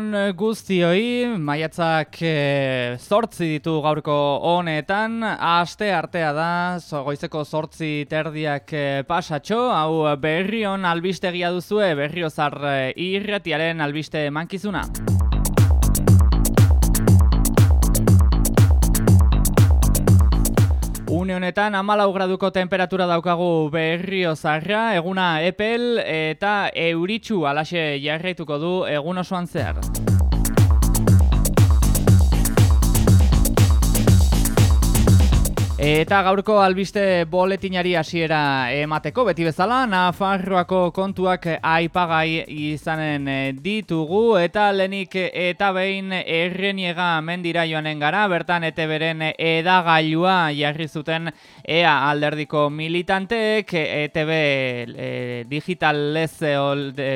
on guztioi, maiatzak e, zortzi ditu gaurko honetan, aste artea da, goizeko zortzi terdiak e, pasatxo, hau berrion albistegia duzue, berriozar e, irretiaren albiste mankizuna. Une honetan amalau graduko temperatura daukagu berrio zarra, eguna epel eta euritxu alaxe jarraituko du egun osoan zehar. Eta gaurko albiste boletinari hasiera emateko beti bezala Nafarroako kontuak aipagai izanen ditugu. Eta lenik eta behin erreniega mendira joanen gara bertan ete beren edagailua jarri zuten ea alderdiko militanteek ETB e, digital lez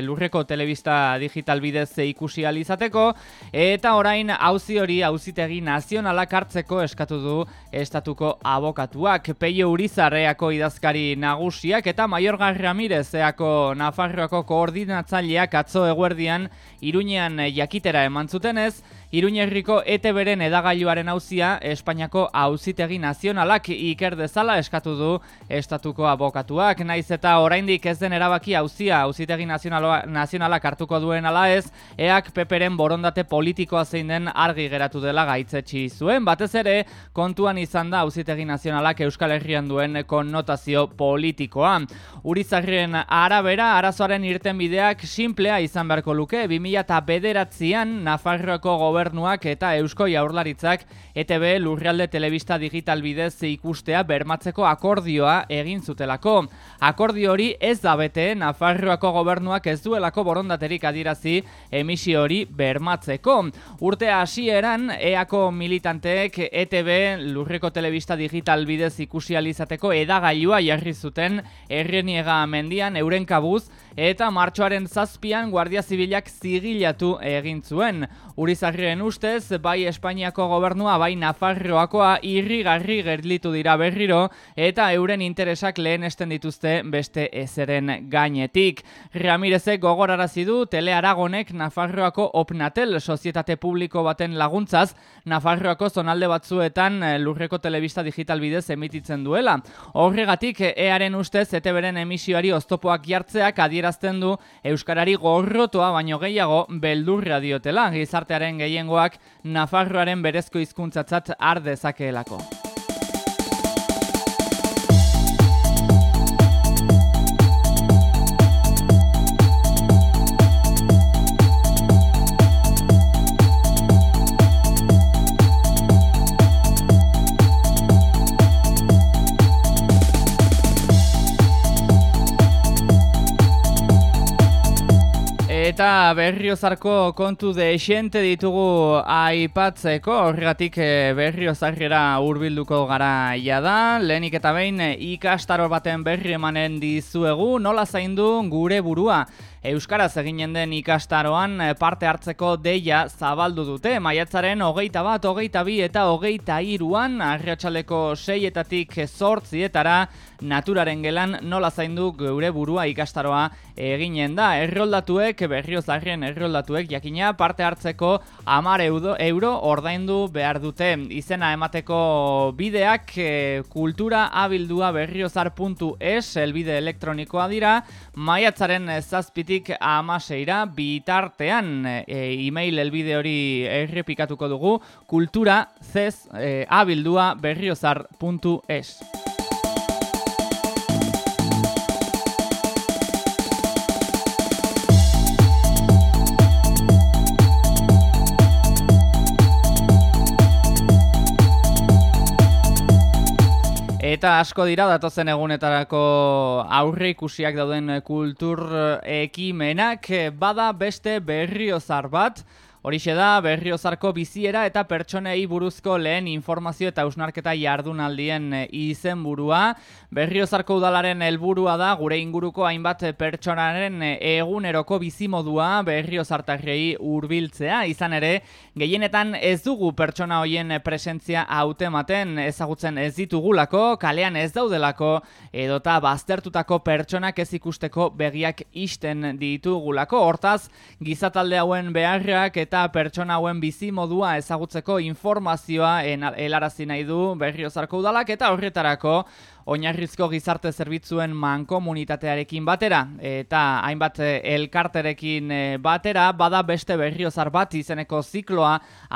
lurreko telebista digital bidez ikusi alizateko eta orain auzi hori auzitegi nazionalak hartzeko eskatu du estatuko abokatuak Peio Urizarreako idazkari nagusiak eta Maiorga Ramirez eako Nafarroako koordinatzaileak atzo eguerdian Iruñean jakitera eman zutenez, Iruñerriko ETB-ren edagailuaren hauzia Espainiako auzitegi nazionalak iker dezala eskatu du estatuko abokatuak. Naiz eta oraindik ez den erabaki hauzia auzitegi nazionalak hartuko duen ala ez, eak peperen borondate politikoa zein den argi geratu dela gaitzetsi zuen. Batez ere, kontuan izan da auzitegi nazionalak Euskal Herrian duen konnotazio politikoa. Urizarren arabera, arazoaren irten bideak simplea izan beharko luke, 2000 bederatzean Nafarroako gobernu gobernuak eta Eusko Jaurlaritzak ETB lurrealde telebista digital bidez ikustea bermatzeko akordioa egin zutelako. Akordio hori ez da bete Nafarroako gobernuak ez duelako borondaterik adirazi emisio hori bermatzeko. Urte hasieran eako militanteek ETB lurreko telebista digital bidez ikusi alizateko edagailua jarri zuten erreniega mendian euren kabuz eta martxoaren zazpian Guardia Zibilak zigilatu egin zuen. Urizarrien ustez, bai Espainiako gobernua, bai Nafarroakoa irrigarri gerlitu dira berriro eta euren interesak lehen esten dituzte beste ezeren gainetik. Ramirezek gogorarazi du Tele Aragonek Nafarroako Opnatel sozietate publiko baten laguntzaz Nafarroako zonalde batzuetan eh, lurreko telebista digital bidez emititzen duela. Horregatik, earen ustez, eteberen emisioari oztopoak jartzeak adier adierazten du euskarari gorrotoa baino gehiago beldurra diotela gizartearen gehiengoak Nafarroaren berezko hizkuntzatzat har dezakeelako. Berriozarko kontu de esente ditugu aipatzeko, horregatik eh, berriozarrera hurbilduko gara da. lehenik eta behin ikastaro baten berri emanen dizuegu, nola zaindu gure burua. Euskaraz eginen den ikastaroan eh, parte hartzeko deia zabaldu dute. Maiatzaren hogeita bat, hogeita bi eta hogeita iruan, arriatxaleko seietatik zortzietara, naturaren gelan nola zaindu geure burua ikastaroa eginen da. Erroldatuek, berriozarrien erroldatuek, jakina parte hartzeko amar euro ordaindu behar dute. Izena emateko bideak eh, kultura abildua berriozar.es, elbide elektronikoa dira, maiatzaren zazpitik zazpitik amaseira bitartean e, e-mail elbide hori errepikatuko dugu kultura zez e, abildua berriozar.es. Eta asko dira datozen egunetarako aurre ikusiak dauden kultur ekimenak. Bada beste berriozar bat Horixe da, berriozarko biziera eta pertsonei buruzko lehen informazio eta usnarketa jardunaldien e, izen burua. Berriozarko udalaren helburua da, gure inguruko hainbat pertsonaren e, eguneroko bizimodua berriozartarrei hurbiltzea. Izan ere, gehienetan ez dugu pertsona hoien presentzia hautematen ezagutzen ez ditugulako, kalean ez daudelako, edota baztertutako pertsonak ez ikusteko begiak isten ditugulako. Hortaz, gizatalde hauen beharrak eta eta pertsona hauen bizi modua ezagutzeko informazioa helarazi nahi du Berriozarko udalak eta horretarako oinarrizko gizarte zerbitzuen mankomunitatearekin batera eta hainbat elkarterekin batera bada beste berriozar bat izeneko zikloa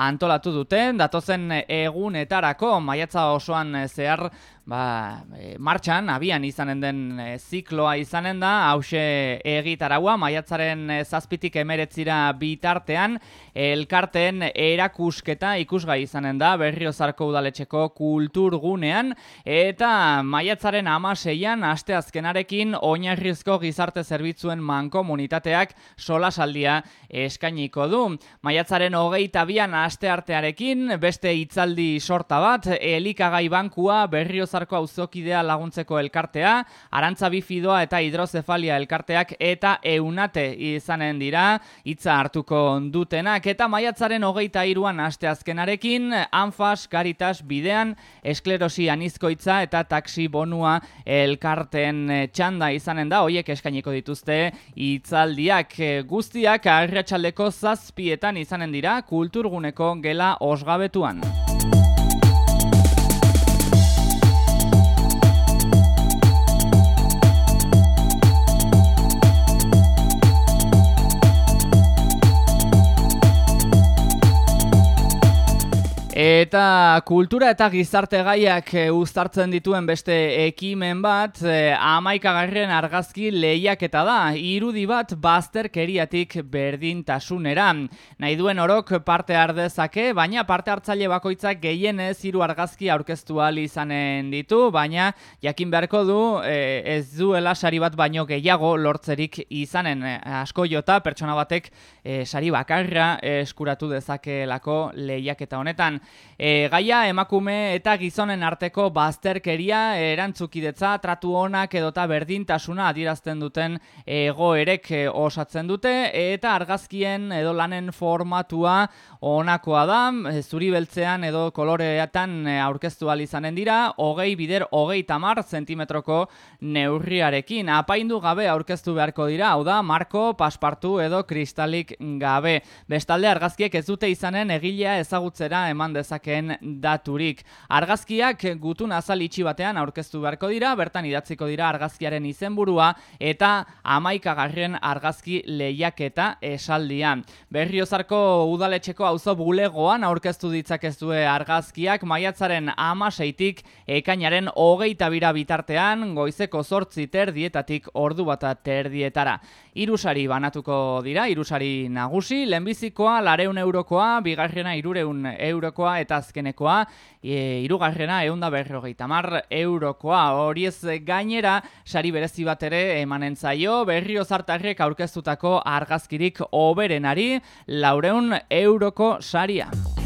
antolatu duten datozen egunetarako maiatza osoan zehar ba, martxan, abian izanen den zikloa izanen da, hause egitaragua, maiatzaren zazpitik emeretzira bitartean, elkarteen erakusketa ikusgai izanen da, berriozarko udaletxeko kulturgunean, eta maiatzaren amaseian, aste azkenarekin, oinarrizko gizarte zerbitzuen mankomunitateak solasaldia eskainiko du. Maiatzaren hogeita bian aste artearekin, beste hitzaldi sorta bat, elikagai bankua berriozarko Zarko auzokidea laguntzeko elkartea, arantza bifidoa eta hidrozefalia elkarteak eta eunate izanen dira, hitza hartuko dutenak, eta maiatzaren hogeita iruan aste azkenarekin, anfas, garitas, bidean, esklerosi anizkoitza eta taksi bonua elkarten txanda izanen da, hoiek eskainiko dituzte hitzaldiak guztiak arratsaldeko zazpietan izanen dira, kulturguneko gela osgabetuan. Eta kultura eta gizarte gaiak e, uztartzen dituen beste ekimen bat, e, amaikagarren argazki lehiaketa da, irudi bat bazterkeriatik berdintasunera. Nahi duen orok parte ardezake, baina parte hartzaile bakoitzak gehienez hiru argazki aurkeztu izanen ditu, baina jakin beharko du e, ez duela sari bat baino gehiago lortzerik izanen. Asko jota, pertsona batek sari bakarra eskuratu dezakelako lehiaketa honetan. E, gaia emakume eta gizonen arteko bazterkeria erantzukidetza tratu onak edota berdintasuna adierazten duten egoerek e, osatzen dute eta argazkien edo lanen formatua onakoa da e, zuri beltzean edo koloreatan e, aurkeztu izanen dira hogei bider hogei tamar zentimetroko neurriarekin apaindu gabe aurkeztu beharko dira hau da marko, paspartu edo kristalik gabe bestalde argazkiek ez dute izanen egilea ezagutzera eman dezakeen daturik. Argazkiak gutun azal itxi batean aurkeztu beharko dira, bertan idatziko dira argazkiaren izenburua eta amaikagarren argazki lehiaketa esaldia. Berriozarko udaletxeko auzo bulegoan aurkeztu ditzakezue argazkiak maiatzaren amaseitik ekainaren hogeita bira bitartean goizeko zortzi terdietatik ordu bata terdietara. Irusari banatuko dira, irusari nagusi, lehenbizikoa lareun eurokoa, bigarrena irureun eurokoa eta azkenekoa e, irugarrena eunda berrogeita mar eurokoa horiez gainera sari berezi bat ere emanen zaio berrio zartarrek aurkeztutako argazkirik oberenari laureun euroko saria.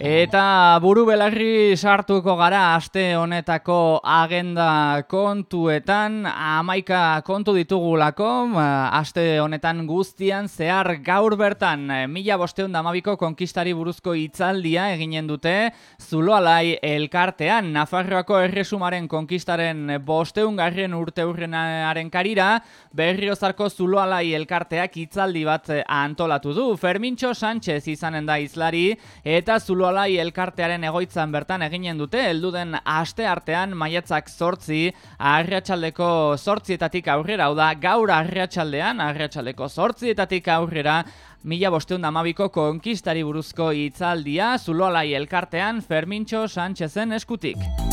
Eta buru belarri sartuko gara aste honetako agenda kontuetan, amaika kontu ditugulako, aste honetan guztian zehar gaur bertan, mila bosteun damabiko konkistari buruzko hitzaldia eginen dute, zuloalai elkartean, Nafarroako erresumaren konkistaren bosteun garren urte hurrenaren karira, berriozarko zuloalai elkarteak hitzaldi bat antolatu du. Fermintxo Sánchez izanen da izlari, eta zuloalai Zuloalai elkartearen egoitzan bertan eginen dute, elduden aste artean maiatzak sortzi, arriatxaldeko sortzietatik aurrera, hau da gaur arriatxaldean, arriatxaldeko sortzietatik aurrera, mila bosteun damabiko konkistari buruzko hitzaldia Zuloalai elkartean Fermintxo Sánchezen eskutik.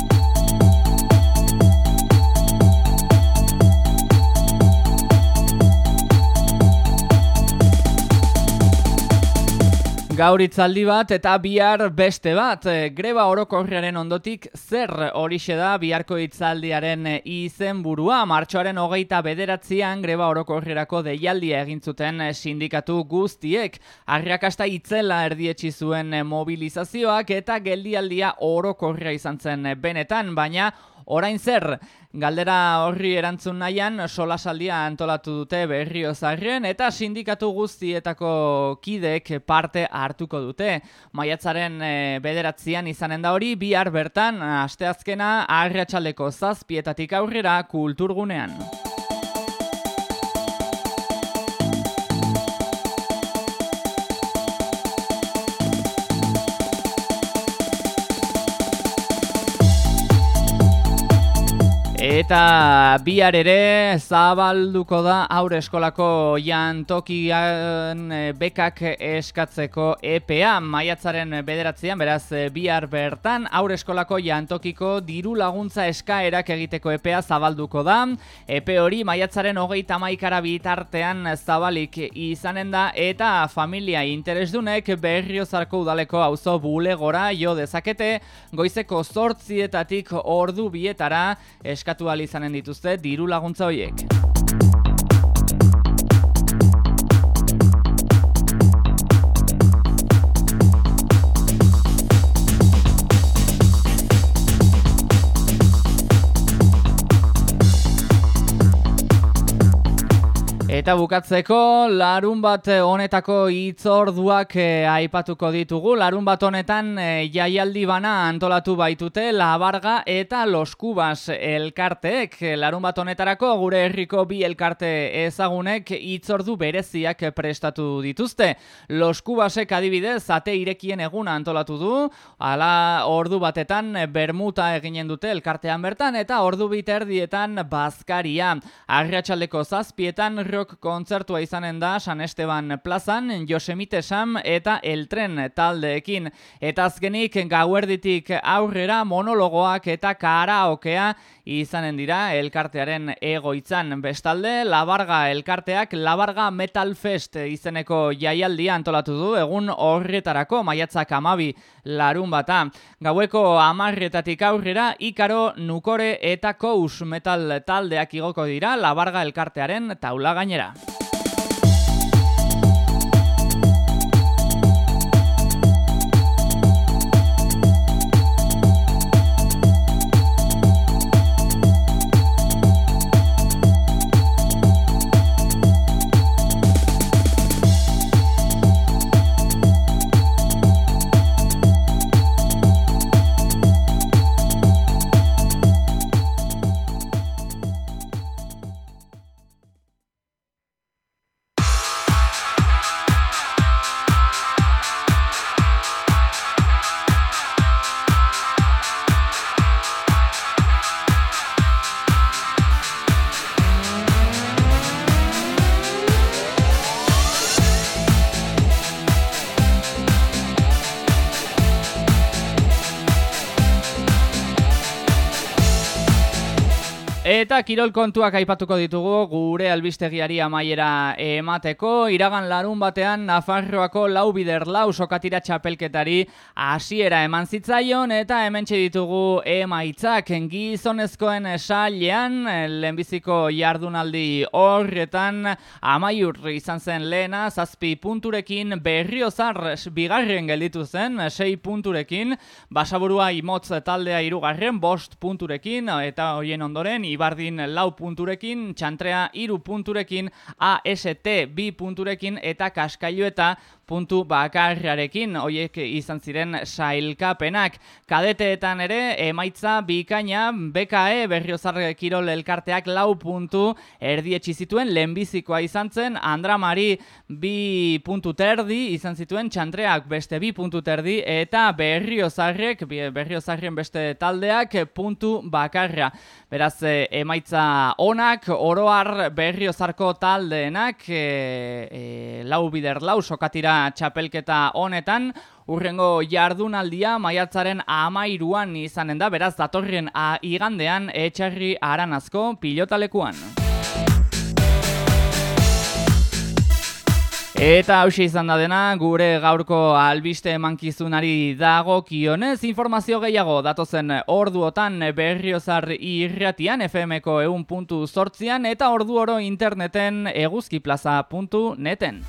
Gaur itzaldi bat eta bihar beste bat. E, greba orokorriaren ondotik zer horixe da biharko itzaldiaren izen burua. Martxoaren hogeita bederatzean greba orokorrierako deialdia egin zuten sindikatu guztiek. Arriakasta itzela erdietsi zuen mobilizazioak eta geldialdia orokorria izan zen benetan, baina orain zer Galdera horri erantzun nahian, solasaldia antolatu dute berrio zarren eta sindikatu guztietako kidek parte hartuko dute. Maiatzaren e, bederatzean izanen da hori, bihar bertan, asteazkena, arratsaleko zazpietatik aurrera kulturgunean. Eta bihar ere zabalduko da aurre eskolako jantokian eh, bekak eskatzeko EPA maiatzaren bederatzean, beraz eh, bihar bertan aurre eskolako jantokiko diru laguntza eskaerak egiteko EPA zabalduko da. EPE hori maiatzaren hogeita maikara bitartean zabalik izanen da. Eta familia interesdunek berriozarko udaleko auzo bulegora jo dezakete. Goizeko zortzietatik ordu bietara eskatu izanen dituzte diru laguntza horiek. Eta bukatzeko, larun bat eh, honetako itzorduak e, aipatuko ditugu. Larun bat honetan e, jaialdi bana antolatu baitute Labarga eta Los Cubas elkarteek. Larun bat honetarako gure herriko bi elkarte ezagunek itzordu bereziak prestatu dituzte. Los Cubasek adibidez ate irekien eguna antolatu du. Ala ordu batetan bermuta eginen dute elkartean bertan eta ordu biterdietan bazkaria. Arratxaldeko zazpietan rock kontzertua izanen da San Esteban plazan, Josemite Sam eta Eltren taldeekin. Eta azkenik gauerditik aurrera monologoak eta karaokea izanen dira elkartearen egoitzan. Bestalde, Labarga elkarteak Labarga Metal Fest izeneko jaialdia antolatu du egun horretarako maiatzak amabi larun bata. Gaueko amarretatik aurrera, Ikaro, Nukore eta Kous Metal taldeak igoko dira Labarga elkartearen taula gainera. Eta kirol kontuak aipatuko ditugu gure albistegiari amaiera emateko. Iragan larun batean Nafarroako lau bider lau sokatira txapelketari hasiera eman zitzaion. Eta hemen ditugu emaitzak gizonezkoen sailean lehenbiziko jardunaldi horretan. Amaiur izan zen lehena zazpi punturekin berriozar bigarren gelditu zen sei punturekin. Basaburua imotz taldea irugarren bost punturekin. Eta hoien ondoren Ibardin lau punturekin, Txantrea iru punturekin, AST bi punturekin eta Kaskailu eta puntu bakarrarekin, hoiek izan ziren sailkapenak. Kadeteetan ere, emaitza bikaina, BKE berriozar kirol elkarteak lau puntu erdietxi zituen, lehenbizikoa izan zen, Andra Mari bi puntu terdi izan zituen, Txantreak beste bi puntu terdi, eta berriozarrek, berriozarren beste taldeak puntu bakarra. Beraz, e, emaitza onak, oroar berriozarko taldeenak, e, e, lau bider lau sokatira txapelketa honetan, urrengo jardunaldia maiatzaren amairuan izanen da, beraz, datorren a igandean etxarri aranazko pilotalekuan. Eta hausia izan da dena, gure gaurko albiste emankizunari dago kionez, informazio gehiago datozen orduotan berriozar irratian FMko eun puntu sortzian eta ordu oro interneten eguzkiplaza.neten.